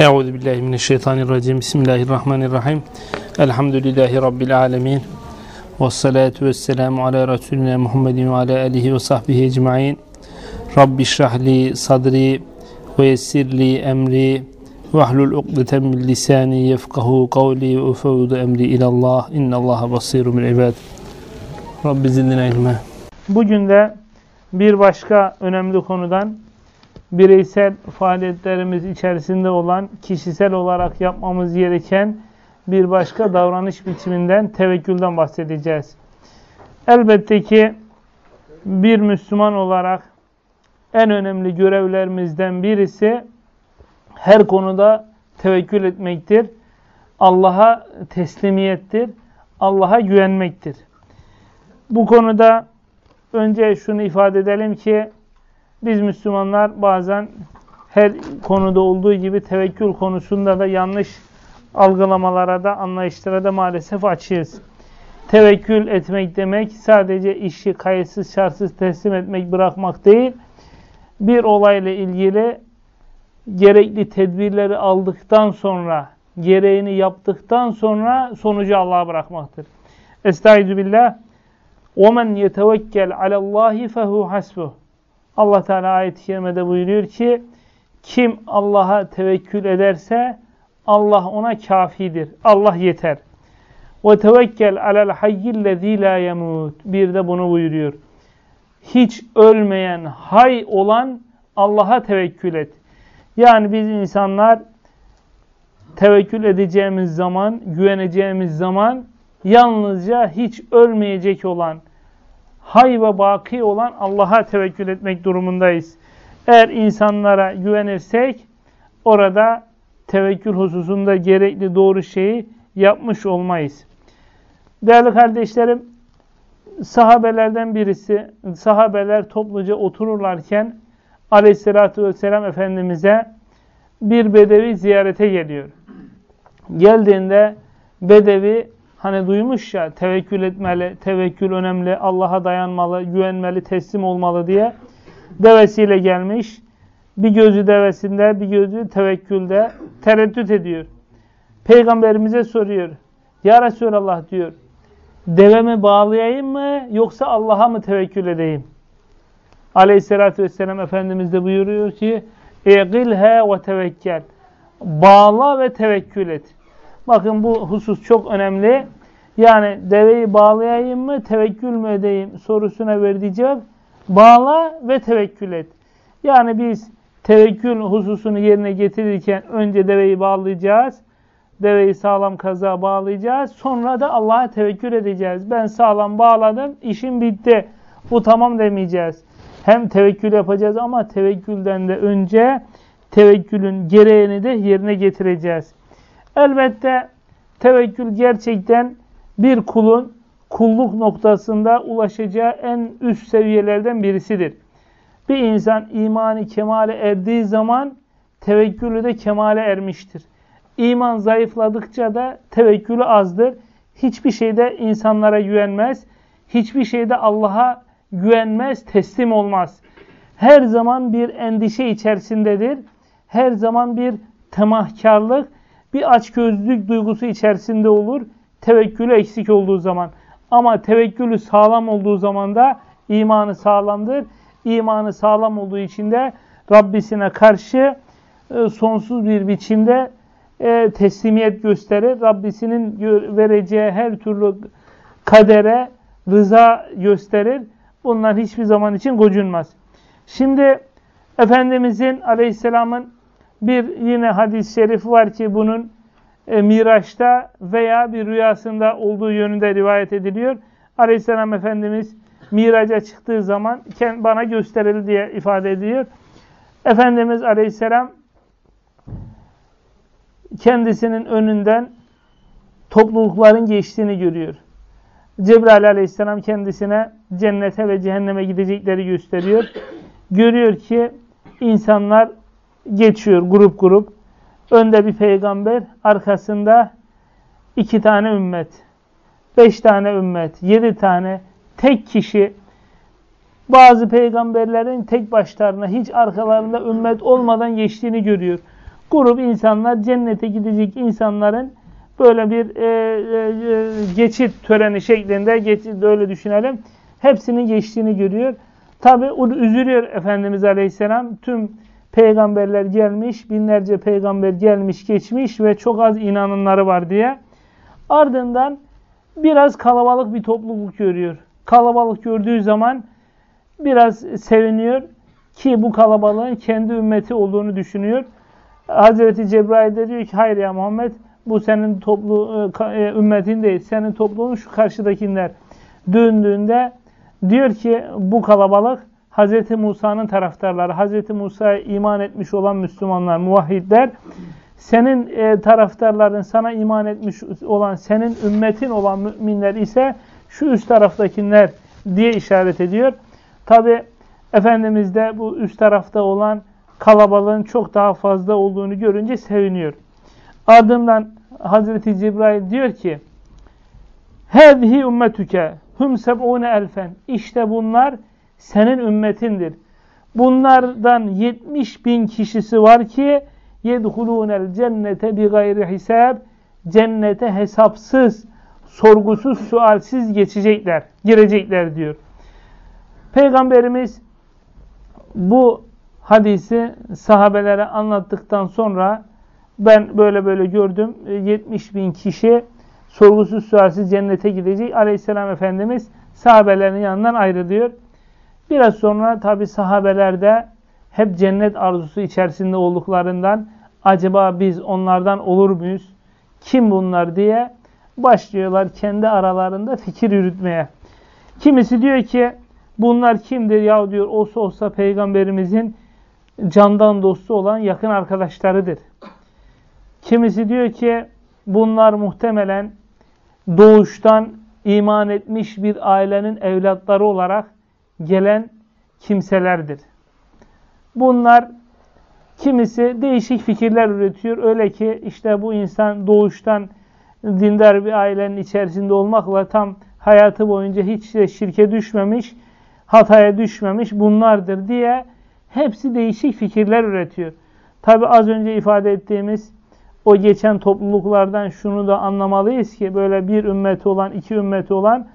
Euzu billahi mineşşeytanirracim. Bismillahirrahmanirrahim. Elhamdülillahi rabbil alamin. Ves vesselamu ala resulina Muhammedin ve ala alihi ve sahbihi ecmaîn. Rabbi şrahli sadri ve yessirli emri ve ahlul ukdeten min lisani yefkahu kavli ve ufevdu emri ilallah. İnnallaha basirun bil ibad. Rabbi zidna ilme. Bugün de bir başka önemli konudan bireysel faaliyetlerimiz içerisinde olan kişisel olarak yapmamız gereken bir başka davranış biçiminden tevekkülden bahsedeceğiz. Elbette ki bir Müslüman olarak en önemli görevlerimizden birisi her konuda tevekkül etmektir. Allah'a teslimiyettir. Allah'a güvenmektir. Bu konuda önce şunu ifade edelim ki biz Müslümanlar bazen her konuda olduğu gibi tevekkül konusunda da yanlış algılamalara da anlayışlara da maalesef açığız. Tevekkül etmek demek sadece işi kayıtsız şartsız teslim etmek bırakmak değil. Bir olayla ilgili gerekli tedbirleri aldıktan sonra, gereğini yaptıktan sonra sonucu Allah'a bırakmaktır. Estaizu billah. وَمَنْ يَتَوَكَّلْ عَلَى اللّٰهِ فَهُ حَسْبُهُ Allah Teala ayet-i kerimede buyuruyor ki kim Allah'a tevekkül ederse Allah ona kafidir. Allah yeter. Ve tevekkel alel hayyillezî lâ yemut. Bir de bunu buyuruyor. Hiç ölmeyen, hay olan Allah'a tevekkül et. Yani biz insanlar tevekkül edeceğimiz zaman, güveneceğimiz zaman yalnızca hiç ölmeyecek olan, hay ve baki olan Allah'a tevekkül etmek durumundayız. Eğer insanlara güvenirsek orada tevekkül hususunda gerekli doğru şeyi yapmış olmayız. Değerli kardeşlerim, sahabelerden birisi, sahabeler topluca otururlarken aleyhissalatü vesselam Efendimiz'e bir bedevi ziyarete geliyor. Geldiğinde bedevi Hani duymuş ya tevekkül etmeli, tevekkül önemli, Allah'a dayanmalı, güvenmeli, teslim olmalı diye devesiyle gelmiş. Bir gözü devesinde, bir gözü tevekkülde tereddüt ediyor. Peygamberimize soruyor. Ya Resulallah diyor. Devemi bağlayayım mı yoksa Allah'a mı tevekkül edeyim? Aleyhissalatü vesselam Efendimiz de buyuruyor ki Eğilhe ve tevekkel. Bağla ve tevekkül et. Bakın bu husus çok önemli. Yani deveyi bağlayayım mı, tevekkül mü edeyim sorusuna verdiği cevap bağla ve tevekkül et. Yani biz tevekkül hususunu yerine getirirken önce deveyi bağlayacağız. Deveyi sağlam kaza bağlayacağız. Sonra da Allah'a tevekkül edeceğiz. Ben sağlam bağladım, işim bitti. Bu tamam demeyeceğiz. Hem tevekkül yapacağız ama tevekkülden de önce tevekkülün gereğini de yerine getireceğiz. Elbette tevekkül gerçekten bir kulun kulluk noktasında ulaşacağı en üst seviyelerden birisidir. Bir insan imanı kemale erdiği zaman tevekkülü de kemale ermiştir. İman zayıfladıkça da tevekkülü azdır. Hiçbir şeyde insanlara güvenmez. Hiçbir şeyde Allah'a güvenmez, teslim olmaz. Her zaman bir endişe içerisindedir. Her zaman bir temahkarlık, bir açgözlülük duygusu içerisinde olur. Tevekkülü eksik olduğu zaman. Ama tevekkülü sağlam olduğu zaman da imanı sağlamdır. İmanı sağlam olduğu için de Rabbisine karşı e, sonsuz bir biçimde e, teslimiyet gösterir. Rabbisinin vereceği her türlü kadere rıza gösterir. Bunlar hiçbir zaman için gocunmaz. Şimdi Efendimizin aleyhisselamın bir yine hadis-i şerif var ki bunun e, Miraç'ta veya bir rüyasında olduğu yönünde rivayet ediliyor. Aleyhisselam Efendimiz Miraç'a çıktığı zaman bana gösterildi diye ifade ediyor. Efendimiz Aleyhisselam kendisinin önünden toplulukların geçtiğini görüyor. Cebrail aleyhisselam kendisine cennete ve cehenneme gidecekleri gösteriyor. Görüyor ki insanlar geçiyor grup grup. Önde bir peygamber, arkasında iki tane ümmet, beş tane ümmet, yedi tane tek kişi. Bazı peygamberlerin tek başlarına hiç arkalarında ümmet olmadan geçtiğini görüyor. grup insanlar cennete gidecek insanların böyle bir e, e, geçit töreni şeklinde geçit öyle düşünelim. Hepsinin geçtiğini görüyor. Tabi üzülüyor Efendimiz Aleyhisselam. Tüm peygamberler gelmiş, binlerce peygamber gelmiş geçmiş ve çok az inananları var diye. Ardından biraz kalabalık bir topluluk görüyor. Kalabalık gördüğü zaman biraz seviniyor ki bu kalabalığın kendi ümmeti olduğunu düşünüyor. Hazreti Cebrail de diyor ki hayır ya Muhammed bu senin toplu e, e, ümmetin değil. Senin topluluğun şu karşıdakiler. Döndüğünde diyor ki bu kalabalık Hazreti Musa'nın taraftarları, Hazreti Musa'ya iman etmiş olan Müslümanlar, muvahhidler, senin e, taraftarların, sana iman etmiş olan, senin ümmetin olan müminler ise şu üst taraftakiler diye işaret ediyor. Tabi Efendimiz de bu üst tarafta olan kalabalığın çok daha fazla olduğunu görünce seviniyor. Ardından Hazreti Cibrail diyor ki Hâzihi ümmetüke hum seb'ûne elfen İşte bunlar senin ümmetindir. Bunlardan 70 bin kişisi var ki yedhulûnel cennete bi gayri hisab cennete hesapsız, sorgusuz, sualsiz geçecekler, girecekler diyor. Peygamberimiz bu hadisi sahabelere anlattıktan sonra ben böyle böyle gördüm. 70 bin kişi sorgusuz sualsiz cennete gidecek. Aleyhisselam Efendimiz sahabelerin yanından ayrılıyor. Biraz sonra tabi sahabeler de hep cennet arzusu içerisinde olduklarından acaba biz onlardan olur muyuz? Kim bunlar diye başlıyorlar kendi aralarında fikir yürütmeye. Kimisi diyor ki bunlar kimdir ya diyor olsa olsa peygamberimizin candan dostu olan yakın arkadaşlarıdır. Kimisi diyor ki bunlar muhtemelen doğuştan iman etmiş bir ailenin evlatları olarak gelen kimselerdir. Bunlar kimisi değişik fikirler üretiyor. Öyle ki işte bu insan doğuştan dindar bir ailenin içerisinde olmakla tam hayatı boyunca hiç de şirke düşmemiş, hataya düşmemiş bunlardır diye hepsi değişik fikirler üretiyor. Tabi az önce ifade ettiğimiz o geçen topluluklardan şunu da anlamalıyız ki böyle bir ümmeti olan, iki ümmeti olan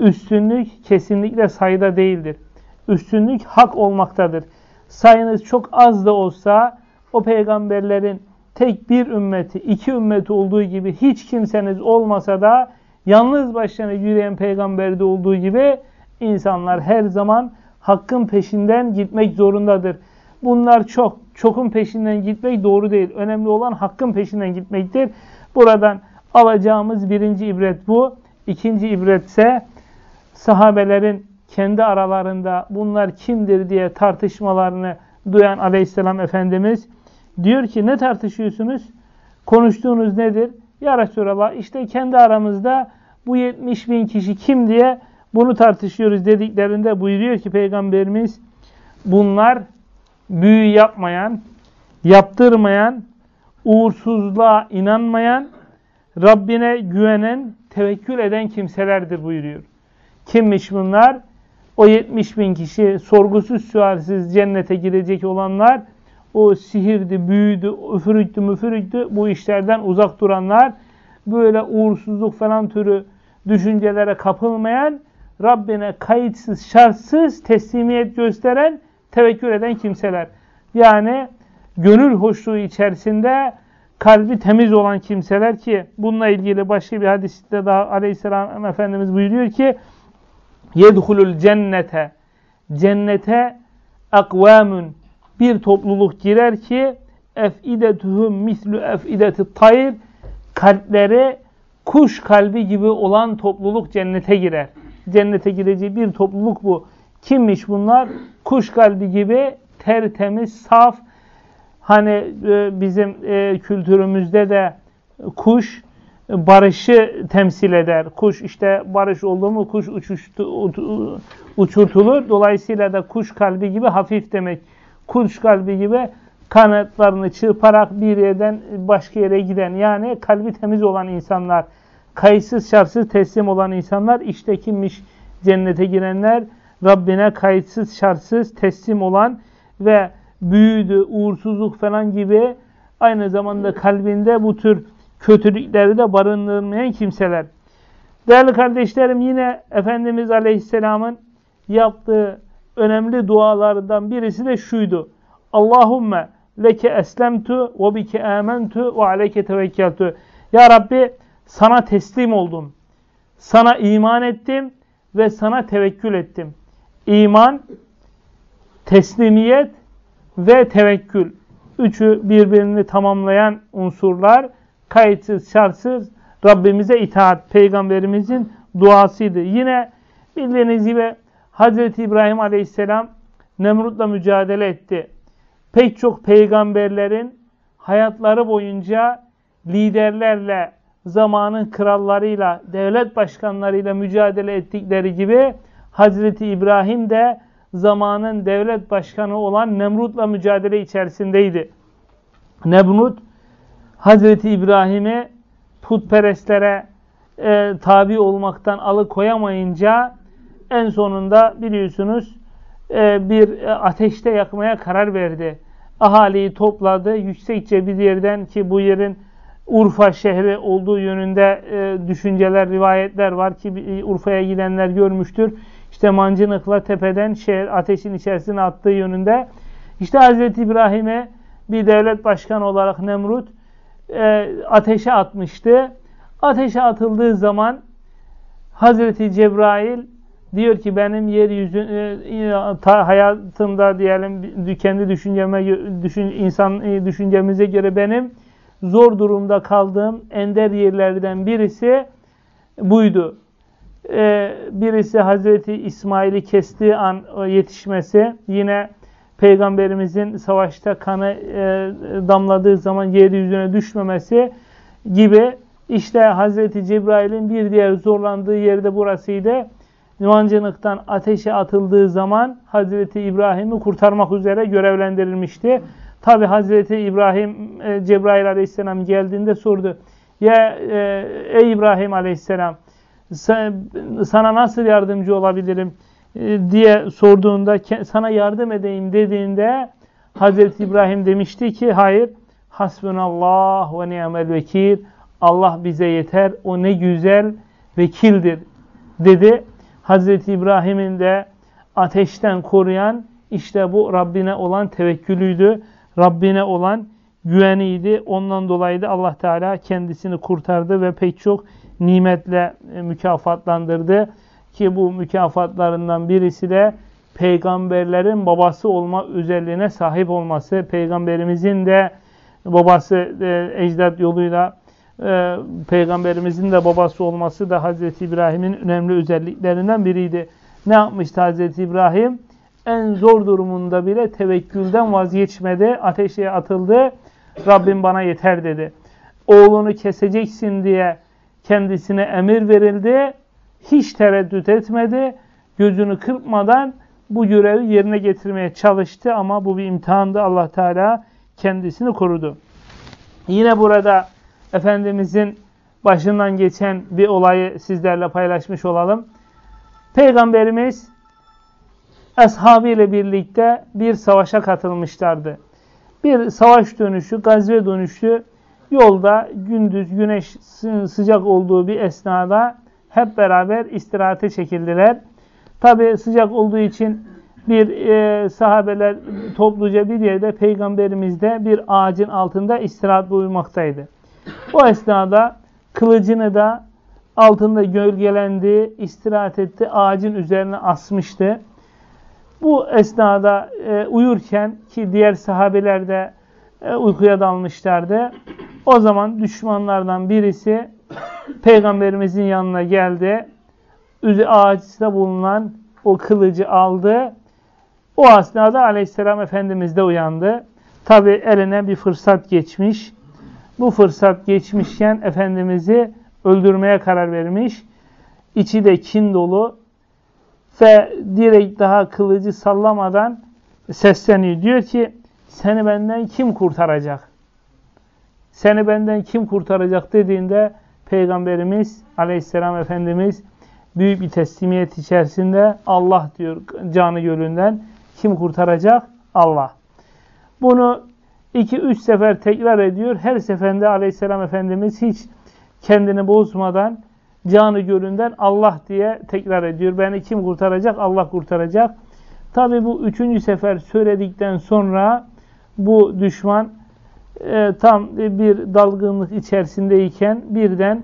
üstünlük kesinlikle sayıda değildir. Üstünlük hak olmaktadır. Sayınız çok az da olsa o peygamberlerin tek bir ümmeti, iki ümmeti olduğu gibi hiç kimseniz olmasa da yalnız başına yürüyen peygamberde olduğu gibi insanlar her zaman hakkın peşinden gitmek zorundadır. Bunlar çok, çokun peşinden gitmek doğru değil. Önemli olan hakkın peşinden gitmektir. Buradan alacağımız birinci ibret bu. İkinci ibret ise sahabelerin kendi aralarında bunlar kimdir diye tartışmalarını duyan aleyhisselam Efendimiz diyor ki ne tartışıyorsunuz? Konuştuğunuz nedir? Ya Resulallah işte kendi aramızda bu 70 bin kişi kim diye bunu tartışıyoruz dediklerinde buyuruyor ki Peygamberimiz bunlar büyü yapmayan, yaptırmayan, uğursuzluğa inanmayan, Rabbine güvenen, tevekkül eden kimselerdir buyuruyor. Kimmiş bunlar? O 70 bin kişi sorgusuz sualsiz cennete girecek olanlar, o sihirdi, büyüdü, üfürüktü, müfürüktü bu işlerden uzak duranlar, böyle uğursuzluk falan türü düşüncelere kapılmayan, Rabbine kayıtsız, şartsız teslimiyet gösteren, tevekkül eden kimseler. Yani gönül hoşluğu içerisinde kalbi temiz olan kimseler ki bununla ilgili başka bir hadiste daha aleyhisselam Efendimiz buyuruyor ki yedhulul cennete cennete akvamun bir topluluk girer ki efidetuhum mislu efideti tayr kalpleri kuş kalbi gibi olan topluluk cennete girer. Cennete gireceği bir topluluk bu. Kimmiş bunlar? Kuş kalbi gibi tertemiz, saf. Hani e, bizim e, kültürümüzde de kuş barışı temsil eder. Kuş işte barış oldu mu kuş uçuştu, uçurtulur. Dolayısıyla da kuş kalbi gibi hafif demek. Kuş kalbi gibi kanatlarını çırparak bir yerden başka yere giden yani kalbi temiz olan insanlar, kayıtsız şartsız teslim olan insanlar işte kimmiş cennete girenler Rabbine kayıtsız şartsız teslim olan ve büyüdü, uğursuzluk falan gibi aynı zamanda kalbinde bu tür kötülükleri de barındırmayan kimseler. Değerli kardeşlerim yine Efendimiz Aleyhisselam'ın yaptığı önemli dualardan birisi de şuydu. Allahümme leke eslemtu ve bike amentu ve aleyke tevekkeltu. Ya Rabbi sana teslim oldum. Sana iman ettim ve sana tevekkül ettim. İman, teslimiyet ve tevekkül. Üçü birbirini tamamlayan unsurlar. Kayıtsız, şartsız Rabbimize itaat. Peygamberimizin duasıydı. Yine bildiğiniz gibi Hazreti İbrahim Aleyhisselam Nemrut'la mücadele etti. Pek çok peygamberlerin hayatları boyunca liderlerle, zamanın krallarıyla, devlet başkanlarıyla mücadele ettikleri gibi Hazreti İbrahim de zamanın devlet başkanı olan Nemrut'la mücadele içerisindeydi. Nemrut, Hazreti İbrahim'i putperestlere e, tabi olmaktan alıkoyamayınca en sonunda biliyorsunuz e, bir e, ateşte yakmaya karar verdi. Ahaliyi topladı. Yüksekçe bir yerden ki bu yerin Urfa şehri olduğu yönünde e, düşünceler, rivayetler var ki e, Urfa'ya gidenler görmüştür. İşte mancınıkla tepeden şehir ateşin içerisine attığı yönünde. İşte Hz. İbrahim'e bir devlet başkanı olarak Nemrut e, ateşe atmıştı. Ateşe atıldığı zaman Hazreti Cebrail diyor ki benim yeryüzü e, hayatımda diyelim kendi düşünceme düşün, insan e, düşüncemize göre benim zor durumda kaldığım ender yerlerden birisi buydu. Ee, birisi Hazreti İsmail'i kestiği an yetişmesi, yine Peygamberimizin savaşta kanı e, damladığı zaman yeryüzüne düşmemesi gibi işte Hazreti Cebrail'in bir diğer zorlandığı yerde burasıydı. Mancınıktan ateşe atıldığı zaman Hazreti İbrahim'i kurtarmak üzere görevlendirilmişti. Tabi Hazreti İbrahim, e, Cebrail aleyhisselam geldiğinde sordu. Ya e, ey İbrahim aleyhisselam sana nasıl yardımcı olabilirim diye sorduğunda sana yardım edeyim dediğinde Hazreti İbrahim demişti ki hayır hasbunallah ve ni'mel vekil Allah bize yeter o ne güzel vekildir dedi. Hazreti İbrahim'in de ateşten koruyan işte bu Rabbine olan tevekkülüydü. Rabbine olan güveniydi. Ondan dolayı da Allah Teala kendisini kurtardı ve pek çok nimetle e, mükafatlandırdı. Ki bu mükafatlarından birisi de peygamberlerin babası olma özelliğine sahip olması. Peygamberimizin de babası e, ecdat yoluyla e, peygamberimizin de babası olması da Hazreti İbrahim'in önemli özelliklerinden biriydi. Ne yapmıştı Hazreti İbrahim? en zor durumunda bile tevekkülden vazgeçmedi. Ateşe atıldı. Rabbim bana yeter dedi. Oğlunu keseceksin diye kendisine emir verildi. Hiç tereddüt etmedi. Gözünü kırpmadan bu görevi yerine getirmeye çalıştı ama bu bir imtihandı. Allah Teala kendisini korudu. Yine burada Efendimizin başından geçen bir olayı sizlerle paylaşmış olalım. Peygamberimiz ashabı ile birlikte bir savaşa katılmışlardı. Bir savaş dönüşü, gazve dönüşü yolda gündüz güneş sıcak olduğu bir esnada hep beraber istirahate çekildiler. Tabi sıcak olduğu için bir e, sahabeler topluca bir yerde peygamberimiz de bir ağacın altında istirahat buyurmaktaydı. O esnada kılıcını da altında gölgelendi, istirahat etti, ağacın üzerine asmıştı. Bu esnada e, uyurken ki diğer sahabeler de e, uykuya dalmışlardı. O zaman düşmanlardan birisi peygamberimizin yanına geldi. Üzü ağaçta bulunan o kılıcı aldı. O esnada aleyhisselam Efendimiz de uyandı. Tabi eline bir fırsat geçmiş. Bu fırsat geçmişken Efendimiz'i öldürmeye karar vermiş. İçi de kin dolu ve direkt daha kılıcı sallamadan sesleniyor. Diyor ki seni benden kim kurtaracak? Seni benden kim kurtaracak dediğinde Peygamberimiz aleyhisselam Efendimiz büyük bir teslimiyet içerisinde Allah diyor canı gölünden kim kurtaracak? Allah. Bunu iki üç sefer tekrar ediyor. Her seferinde aleyhisselam Efendimiz hiç kendini bozmadan canı gölünden Allah diye tekrar ediyor. Beni kim kurtaracak? Allah kurtaracak. Tabi bu üçüncü sefer söyledikten sonra bu düşman e, tam bir dalgınlık içerisindeyken birden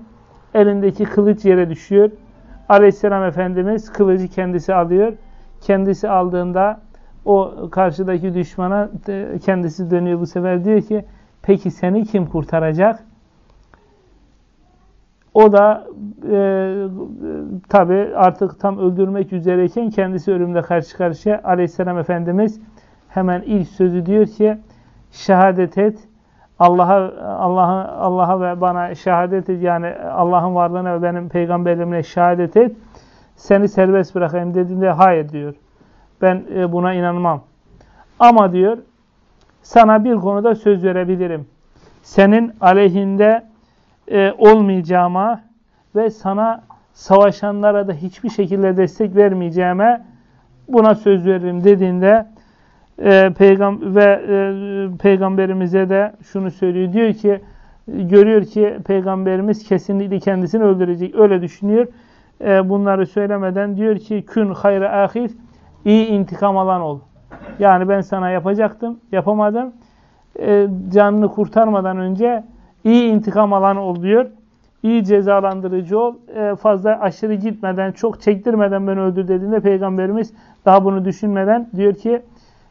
elindeki kılıç yere düşüyor. Aleyhisselam Efendimiz kılıcı kendisi alıyor. Kendisi aldığında o karşıdaki düşmana kendisi dönüyor bu sefer diyor ki peki seni kim kurtaracak? O da e, tabi artık tam öldürmek üzereyken kendisi ölümle karşı karşıya aleyhisselam Efendimiz hemen ilk sözü diyor ki şehadet et Allah'a Allah'a Allah'a ve bana şehadet et yani Allah'ın varlığına ve benim peygamberimle şehadet et. Seni serbest bırakayım dediğinde hayır diyor. Ben e, buna inanmam. Ama diyor sana bir konuda söz verebilirim. Senin aleyhinde e, olmayacağıma ve sana savaşanlara da hiçbir şekilde destek vermeyeceğime buna söz veririm dediğinde e, peygam ve e, peygamberimize de şunu söylüyor. Diyor ki görüyor ki peygamberimiz kesinlikle kendisini öldürecek. Öyle düşünüyor. E, bunları söylemeden diyor ki kün hayra ahir iyi intikam alan ol. Yani ben sana yapacaktım, yapamadım. E, canını kurtarmadan önce iyi intikam alan ol diyor. İyi cezalandırıcı ol. E, fazla aşırı gitmeden, çok çektirmeden beni öldür dediğinde Peygamberimiz daha bunu düşünmeden diyor ki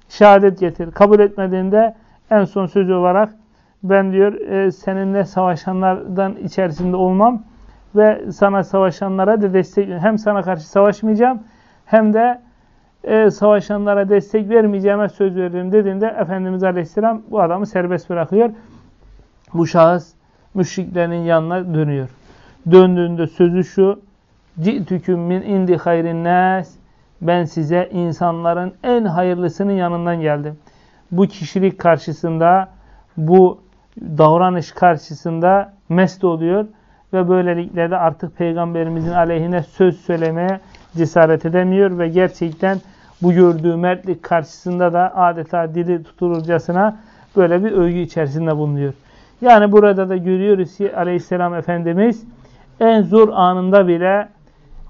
şehadet getir. Kabul etmediğinde en son sözü olarak ben diyor e, seninle savaşanlardan içerisinde olmam ve sana savaşanlara da destek hem sana karşı savaşmayacağım hem de e, savaşanlara destek vermeyeceğime söz veririm dediğinde Efendimiz Aleyhisselam bu adamı serbest bırakıyor. Bu şahıs müşriklerin yanına dönüyor. Döndüğünde sözü şu Ci'tüküm min indi hayrin nas ben size insanların en hayırlısının yanından geldim. Bu kişilik karşısında, bu davranış karşısında mest oluyor ve böylelikle de artık Peygamberimizin aleyhine söz söylemeye cesaret edemiyor ve gerçekten bu gördüğü mertlik karşısında da adeta dili tutulurcasına böyle bir övgü içerisinde bulunuyor. Yani burada da görüyoruz ki aleyhisselam Efendimiz en zor anında bile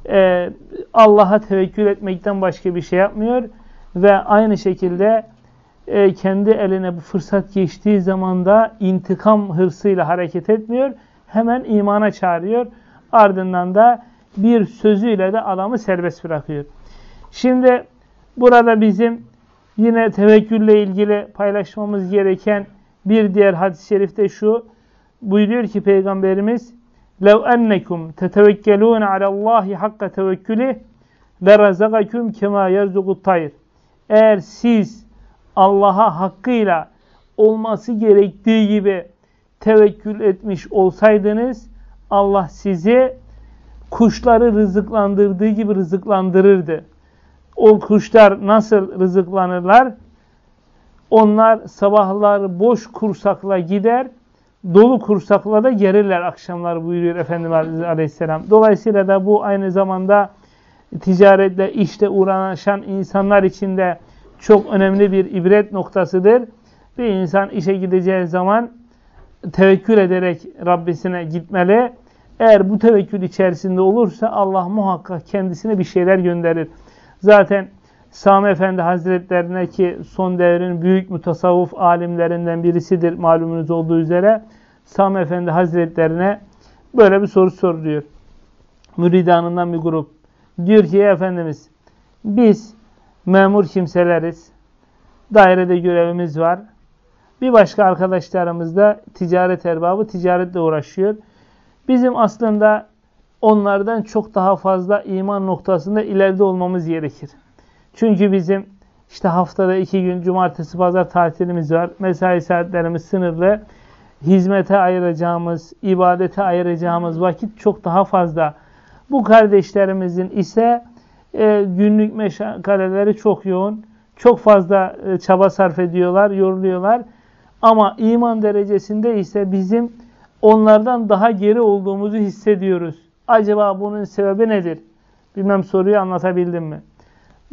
e, Allah'a tevekkül etmekten başka bir şey yapmıyor. Ve aynı şekilde e, kendi eline bu fırsat geçtiği zaman da intikam hırsıyla hareket etmiyor. Hemen imana çağırıyor. Ardından da bir sözüyle de adamı serbest bırakıyor. Şimdi burada bizim yine tevekkülle ilgili paylaşmamız gereken bir diğer hadis-i şerifte şu. Buyuruyor ki Peygamberimiz لَوْ أَنَّكُمْ تَتَوَكَّلُونَ عَلَى اللّٰهِ حَقَّ تَوَكُّلِهِ لَرَزَقَكُمْ كَمَا يَرْزُقُ الطَّيْرِ Eğer siz Allah'a hakkıyla olması gerektiği gibi tevekkül etmiş olsaydınız Allah sizi kuşları rızıklandırdığı gibi rızıklandırırdı. O kuşlar nasıl rızıklanırlar? Onlar sabahlar boş kursakla gider, dolu kursakla da gelirler akşamlar buyuruyor Efendimiz Aleyhisselam. Dolayısıyla da bu aynı zamanda ticaretle işte uğraşan insanlar için de çok önemli bir ibret noktasıdır. Bir insan işe gideceği zaman tevekkül ederek Rabbisine gitmeli. Eğer bu tevekkül içerisinde olursa Allah muhakkak kendisine bir şeyler gönderir. Zaten Sami Efendi Hazretlerine ki son devrin büyük mutasavvuf alimlerinden birisidir malumunuz olduğu üzere. Sami Efendi Hazretlerine böyle bir soru soruluyor. Müridanından bir grup. Diyor ki Efendimiz biz memur kimseleriz. Dairede görevimiz var. Bir başka arkadaşlarımız da ticaret erbabı ticaretle uğraşıyor. Bizim aslında onlardan çok daha fazla iman noktasında ileride olmamız gerekir. Çünkü bizim işte haftada iki gün cumartesi pazar tatilimiz var. Mesai saatlerimiz sınırlı. Hizmete ayıracağımız, ibadete ayıracağımız vakit çok daha fazla. Bu kardeşlerimizin ise e, günlük meşgaleleri çok yoğun. Çok fazla e, çaba sarf ediyorlar, yoruluyorlar. Ama iman derecesinde ise bizim onlardan daha geri olduğumuzu hissediyoruz. Acaba bunun sebebi nedir? Bilmem soruyu anlatabildim mi?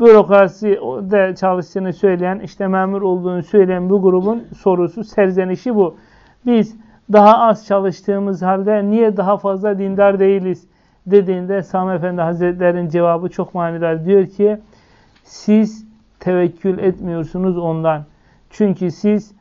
Bürokrasi de çalıştığını söyleyen, işte memur olduğunu söyleyen bu grubun sorusu, serzenişi bu. Biz daha az çalıştığımız halde niye daha fazla dindar değiliz dediğinde Sami Efendi Hazretleri'nin cevabı çok manidar. Diyor ki siz tevekkül etmiyorsunuz ondan. Çünkü siz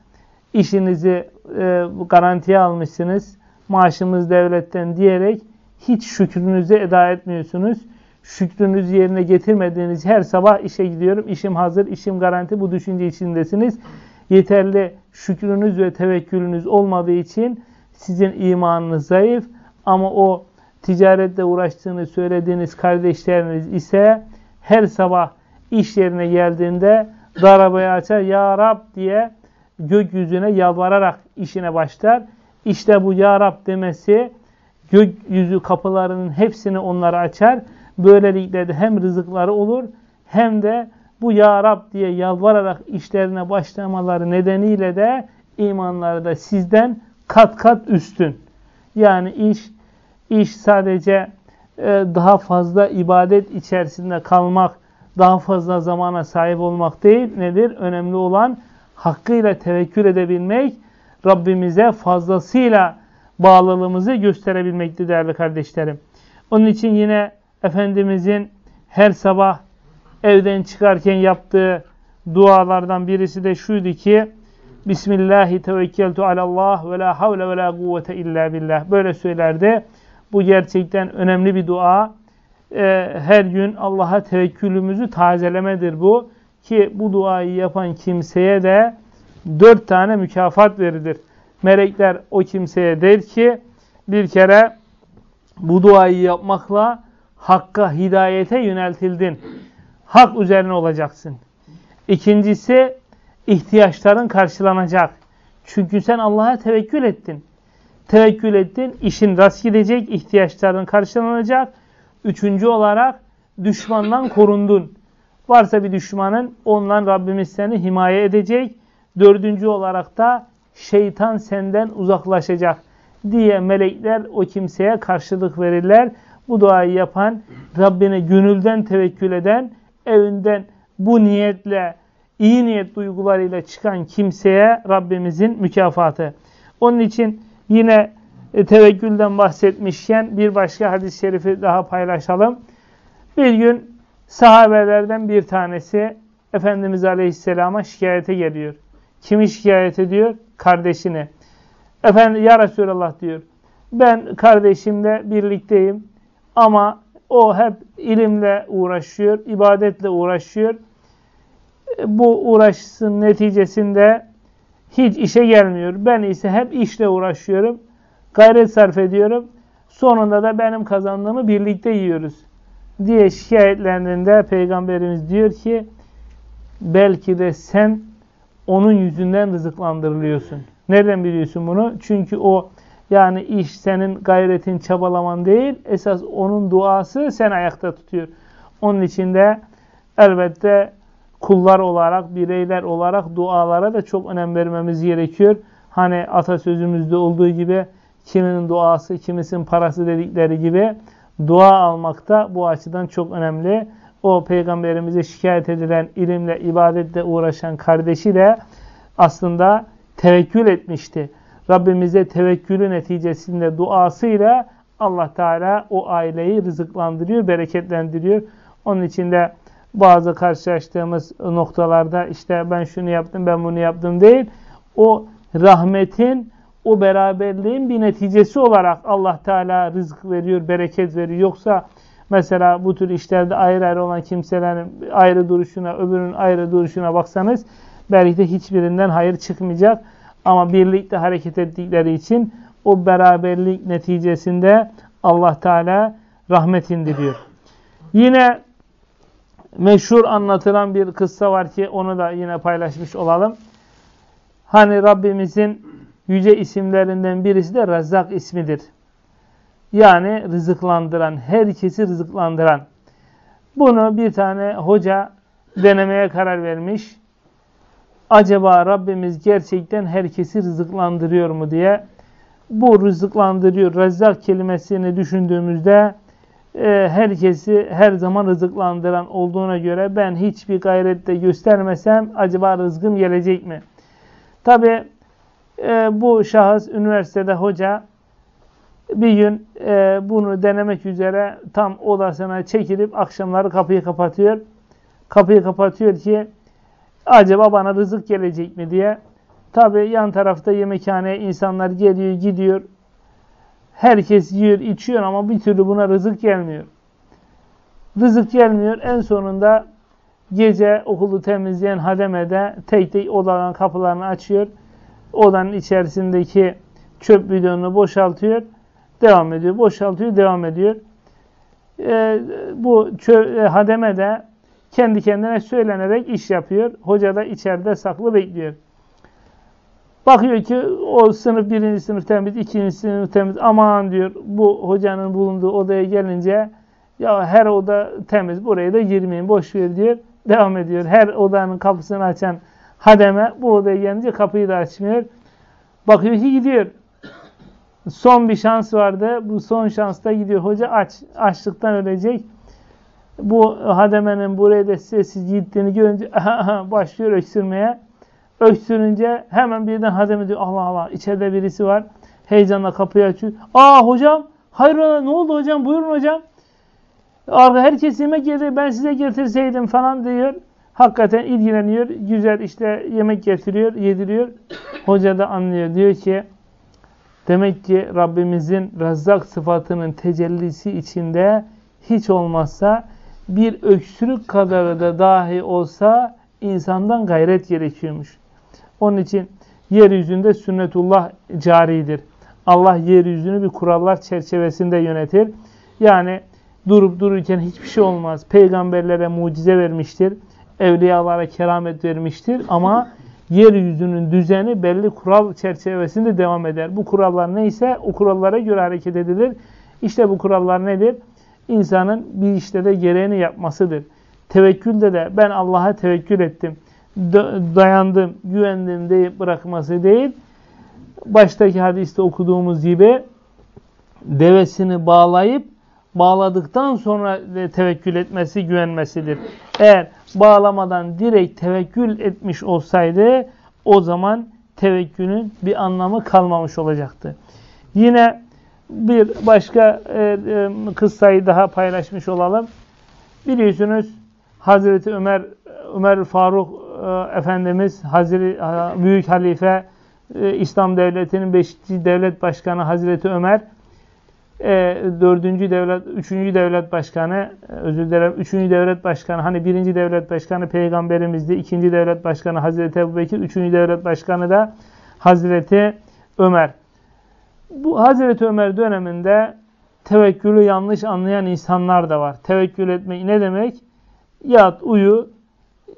işinizi e, garantiye almışsınız. Maaşımız devletten diyerek hiç şükrünüzü eda etmiyorsunuz. Şükrünüzü yerine getirmediğiniz her sabah işe gidiyorum, işim hazır, işim garanti bu düşünce içindesiniz. Yeterli şükrünüz ve tevekkülünüz olmadığı için sizin imanınız zayıf ama o ticaretle uğraştığını söylediğiniz kardeşleriniz ise her sabah iş yerine geldiğinde darabayı açar Ya Rab diye gökyüzüne yalvararak işine başlar. İşte bu Ya Rab demesi gökyüzü kapılarının hepsini onlara açar. Böylelikle de hem rızıkları olur hem de bu Ya Rab diye yalvararak işlerine başlamaları nedeniyle de imanları da sizden kat kat üstün. Yani iş iş sadece e, daha fazla ibadet içerisinde kalmak, daha fazla zamana sahip olmak değil. Nedir? Önemli olan hakkıyla tevekkül edebilmek, Rabbimize fazlasıyla bağlılığımızı gösterebilmektir değerli kardeşlerim. Onun için yine Efendimizin her sabah evden çıkarken yaptığı dualardan birisi de şuydu ki Bismillahi tevekkeltu alallah ve la havle ve la kuvvete illa billah. Böyle söylerdi. Bu gerçekten önemli bir dua. Ee, her gün Allah'a tevekkülümüzü tazelemedir bu. Ki bu duayı yapan kimseye de dört tane mükafat verilir. Melekler o kimseye der ki bir kere bu duayı yapmakla hakka, hidayete yöneltildin. Hak üzerine olacaksın. İkincisi ihtiyaçların karşılanacak. Çünkü sen Allah'a tevekkül ettin. Tevekkül ettin, işin rast gidecek, ihtiyaçların karşılanacak. Üçüncü olarak düşmandan korundun. Varsa bir düşmanın ondan Rabbimiz seni himaye edecek. Dördüncü olarak da şeytan senden uzaklaşacak diye melekler o kimseye karşılık verirler. Bu duayı yapan, Rabbine gönülden tevekkül eden, evinden bu niyetle, iyi niyet duygularıyla çıkan kimseye Rabbimizin mükafatı. Onun için yine e, tevekkülden bahsetmişken bir başka hadis-i şerifi daha paylaşalım. Bir gün sahabelerden bir tanesi Efendimiz Aleyhisselam'a şikayete geliyor. Kimi şikayet ediyor? Kardeşini. Efendim ya Resulallah diyor. Ben kardeşimle birlikteyim ama o hep ilimle uğraşıyor, ibadetle uğraşıyor. Bu uğraşsın neticesinde hiç işe gelmiyor. Ben ise hep işle uğraşıyorum. Gayret sarf ediyorum. Sonunda da benim kazandığımı birlikte yiyoruz. Diye şikayetlendiğinde Peygamberimiz diyor ki belki de sen onun yüzünden rızıklandırılıyorsun. Nereden biliyorsun bunu? Çünkü o yani iş senin gayretin, çabalaman değil. Esas onun duası sen ayakta tutuyor. Onun için de elbette kullar olarak, bireyler olarak dualara da çok önem vermemiz gerekiyor. Hani atasözümüzde olduğu gibi kiminin duası, kimisinin parası dedikleri gibi dua almak da bu açıdan çok önemli. O peygamberimize şikayet edilen ilimle, ibadetle uğraşan kardeşi de aslında tevekkül etmişti. Rabbimize tevekkülü neticesinde duasıyla Allah Teala o aileyi rızıklandırıyor, bereketlendiriyor. Onun için de bazı karşılaştığımız noktalarda işte ben şunu yaptım, ben bunu yaptım değil. O rahmetin, o beraberliğin bir neticesi olarak Allah Teala rızık veriyor, bereket veriyor. Yoksa mesela bu tür işlerde ayrı ayrı olan kimselerin ayrı duruşuna, öbürünün ayrı duruşuna baksanız belki de hiçbirinden hayır çıkmayacak. Ama birlikte hareket ettikleri için o beraberlik neticesinde Allah Teala rahmet indiriyor. Yine meşhur anlatılan bir kıssa var ki onu da yine paylaşmış olalım. Hani Rabbimizin yüce isimlerinden birisi de Rezzak ismidir. Yani rızıklandıran, herkesi rızıklandıran. Bunu bir tane hoca denemeye karar vermiş acaba Rabbimiz gerçekten herkesi rızıklandırıyor mu diye bu rızıklandırıyor, rezzak kelimesini düşündüğümüzde e, herkesi her zaman rızıklandıran olduğuna göre ben hiçbir gayrette göstermesem acaba rızkım gelecek mi? Tabi e, bu şahıs üniversitede hoca bir gün e, bunu denemek üzere tam odasına çekilip akşamları kapıyı kapatıyor. Kapıyı kapatıyor ki acaba bana rızık gelecek mi diye. Tabi yan tarafta yemekhaneye insanlar geliyor gidiyor. Herkes yiyor içiyor ama bir türlü buna rızık gelmiyor. Rızık gelmiyor. En sonunda gece okulu temizleyen hademede tek tek odaların kapılarını açıyor. Odanın içerisindeki çöp bidonunu boşaltıyor. Devam ediyor. Boşaltıyor. Devam ediyor. E, bu çö e, hademe de kendi kendine söylenerek iş yapıyor. Hoca da içeride saklı bekliyor. Bakıyor ki o sınıf birinci sınıf temiz, ikinci sınıf temiz. Aman diyor bu hocanın bulunduğu odaya gelince ya her oda temiz buraya da girmeyin boş ver diyor. Devam ediyor. Her odanın kapısını açan hademe bu odaya gelince kapıyı da açmıyor. Bakıyor ki gidiyor. Son bir şans vardı. Bu son şansta gidiyor. Hoca aç. Açlıktan ölecek. Bu hademenin buraya da sessiz gittiğini görünce başlıyor öksürmeye. Öksürünce hemen birden hademe diyor Allah Allah içeride birisi var. Heyecanla kapıyı açıyor. Aa hocam hayrola ne oldu hocam buyurun hocam. Arka herkes yemek yedi ben size getirseydim falan diyor. Hakikaten ilgileniyor. Güzel işte yemek getiriyor, yediriyor. Hoca da anlıyor. Diyor ki demek ki Rabbimizin Rezzak sıfatının tecellisi içinde hiç olmazsa bir öksürük kadarı da dahi olsa insandan gayret gerekiyormuş. Onun için yeryüzünde sünnetullah caridir. Allah yeryüzünü bir kurallar çerçevesinde yönetir. Yani durup dururken hiçbir şey olmaz. Peygamberlere mucize vermiştir. Evliyalara keramet vermiştir. Ama yeryüzünün düzeni belli kural çerçevesinde devam eder. Bu kurallar neyse o kurallara göre hareket edilir. İşte bu kurallar nedir? İnsanın bir işte de gereğini yapmasıdır. Tevekkülde de ben Allah'a tevekkül ettim dayandım, güvendim deyip bırakması değil, baştaki hadiste okuduğumuz gibi devesini bağlayıp bağladıktan sonra tevekkül etmesi güvenmesidir. Eğer bağlamadan direkt tevekkül etmiş olsaydı o zaman tevekkülün bir anlamı kalmamış olacaktı. Yine bir başka e, e, kıssayı daha paylaşmış olalım. Biliyorsunuz Hazreti Ömer Ömer Faruk e, Efendimiz Hazreti e, Büyük Halife e, İslam Devleti'nin 5. Devlet Başkanı Hazreti Ömer 4. devlet 3. devlet başkanı özür dilerim 3. devlet başkanı hani 1. devlet başkanı peygamberimizdi 2. devlet başkanı Hazreti Ebubekir 3. devlet başkanı da Hazreti Ömer. Bu Hazreti Ömer döneminde tevekkülü yanlış anlayan insanlar da var. Tevekkül etmek ne demek? Yat, uyu,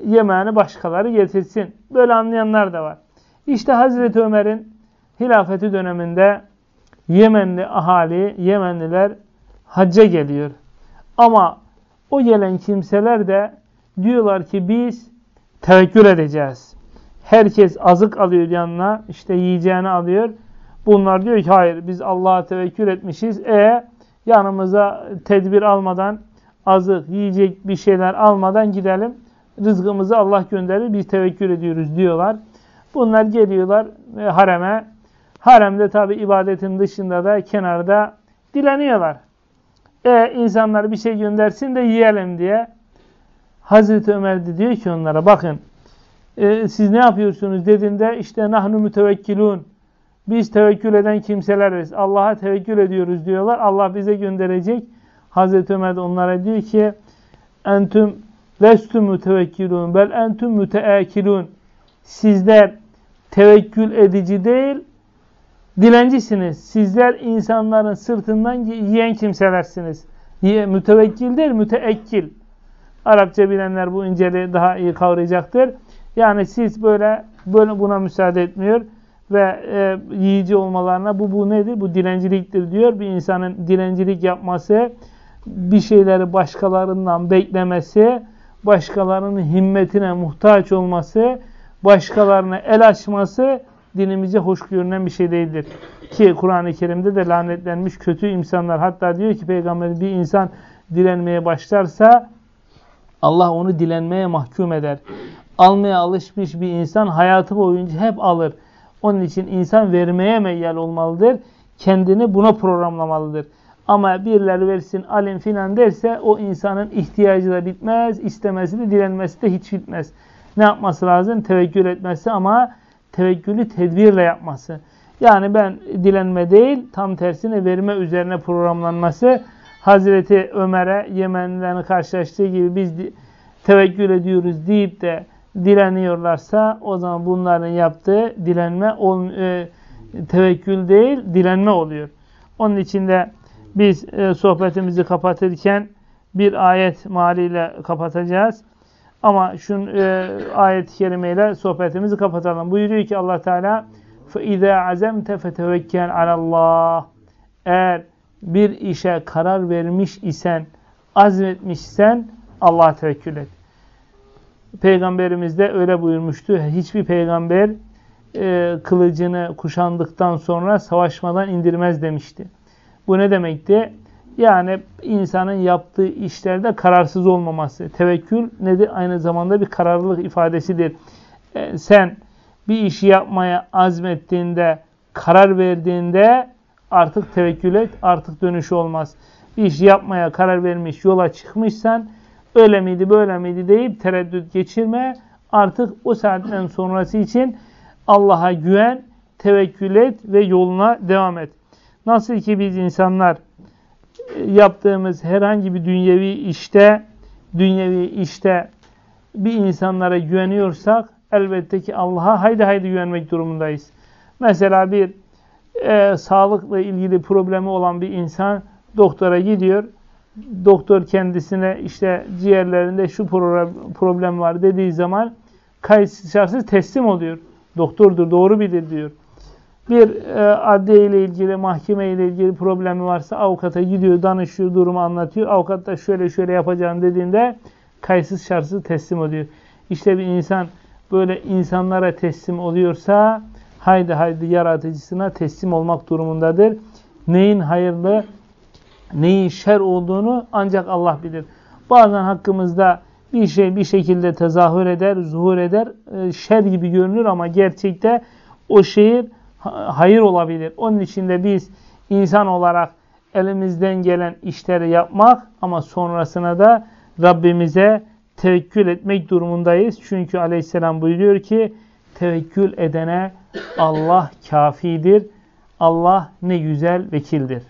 yemeğini başkaları getirsin. Böyle anlayanlar da var. İşte Hazreti Ömer'in hilafeti döneminde Yemenli ahali, Yemenliler hacca geliyor. Ama o gelen kimseler de diyorlar ki biz tevekkül edeceğiz. Herkes azık alıyor yanına, işte yiyeceğini alıyor. Bunlar diyor ki hayır biz Allah'a tevekkül etmişiz. E yanımıza tedbir almadan, azık, yiyecek bir şeyler almadan gidelim rızkımızı Allah gönderir biz tevekkül ediyoruz diyorlar. Bunlar geliyorlar e, hareme. Haremde tabi ibadetin dışında da kenarda dileniyorlar. E insanlar bir şey göndersin de yiyelim diye. Hazreti Ömer de diyor ki onlara bakın e, siz ne yapıyorsunuz dediğinde işte nahnu mütevekkilun biz tevekkül eden kimseleriz. Allah'a tevekkül ediyoruz diyorlar. Allah bize gönderecek. Hazreti Ömer onlara diyor ki entüm Lestü mütevekkilun bel entüm müteakilun. Sizler tevekkül edici değil, dilencisiniz. Sizler insanların sırtından yiyen kimselersiniz. Mütevekkil değil, müteekkil. Arapça bilenler bu inceliği daha iyi kavrayacaktır. Yani siz böyle, böyle buna müsaade etmiyor ve e, yiyici olmalarına bu bu nedir? Bu dilenciliktir diyor. Bir insanın dilencilik yapması, bir şeyleri başkalarından beklemesi, başkalarının himmetine muhtaç olması, başkalarına el açması dinimize hoş görünen bir şey değildir. Ki Kur'an-ı Kerim'de de lanetlenmiş kötü insanlar hatta diyor ki peygamber bir insan dilenmeye başlarsa Allah onu dilenmeye mahkum eder. Almaya alışmış bir insan hayatı boyunca hep alır. Onun için insan vermeye meyyal olmalıdır. Kendini buna programlamalıdır. Ama birileri versin alim filan derse o insanın ihtiyacı da bitmez, istemesi de dilenmesi de hiç bitmez. Ne yapması lazım? Tevekkül etmesi ama tevekkülü tedbirle yapması. Yani ben dilenme değil, tam tersine verme üzerine programlanması. Hazreti Ömer'e Yemenlilerin karşılaştığı gibi biz tevekkül ediyoruz deyip de dileniyorlarsa o zaman bunların yaptığı dilenme e, tevekkül değil, dilenme oluyor. Onun için de biz e, sohbetimizi kapatırken bir ayet maliyle kapatacağız. Ama şu e, ayet-i kerimeyle sohbetimizi kapatalım. Buyuruyor ki Allah Teala فَاِذَا عَزَمْتَ فَتَوَكَّلْ عَلَى اللّٰهِ Eğer bir işe karar vermiş isen, azmetmişsen Allah'a tevekkül et. Peygamberimiz de öyle buyurmuştu. Hiçbir peygamber e, kılıcını kuşandıktan sonra savaşmadan indirmez demişti. Bu ne demekti? Yani insanın yaptığı işlerde kararsız olmaması. Tevekkül nedir? Aynı zamanda bir kararlılık ifadesidir. E, sen bir işi yapmaya azmettiğinde, karar verdiğinde artık tevekkül et, artık dönüş olmaz. Bir işi yapmaya karar vermiş, yola çıkmışsan öyle miydi, böyle miydi deyip tereddüt geçirme. Artık o saatten sonrası için Allah'a güven, tevekkül et ve yoluna devam et. Nasıl ki biz insanlar e, yaptığımız herhangi bir dünyevi işte, dünyevi işte bir insanlara güveniyorsak elbette ki Allah'a haydi haydi güvenmek durumundayız. Mesela bir e, sağlıkla ilgili problemi olan bir insan doktora gidiyor. Doktor kendisine işte ciğerlerinde şu problem var dediği zaman kayıtsız şartsız teslim oluyor. Doktordur, doğru bilir diyor. Bir e, adliye ile ilgili, mahkeme ile ilgili problemi varsa avukata gidiyor, danışıyor, durumu anlatıyor. Avukat da şöyle şöyle yapacağım dediğinde kayıtsız şartsız teslim oluyor. İşte bir insan böyle insanlara teslim oluyorsa haydi haydi yaratıcısına teslim olmak durumundadır. Neyin hayırlı, neyin şer olduğunu ancak Allah bilir. Bazen hakkımızda bir şey bir şekilde tezahür eder, zuhur eder, e, şer gibi görünür ama gerçekte o şehir hayır olabilir. Onun için de biz insan olarak elimizden gelen işleri yapmak ama sonrasına da Rabbimize tevekkül etmek durumundayız. Çünkü aleyhisselam buyuruyor ki tevekkül edene Allah kafidir. Allah ne güzel vekildir.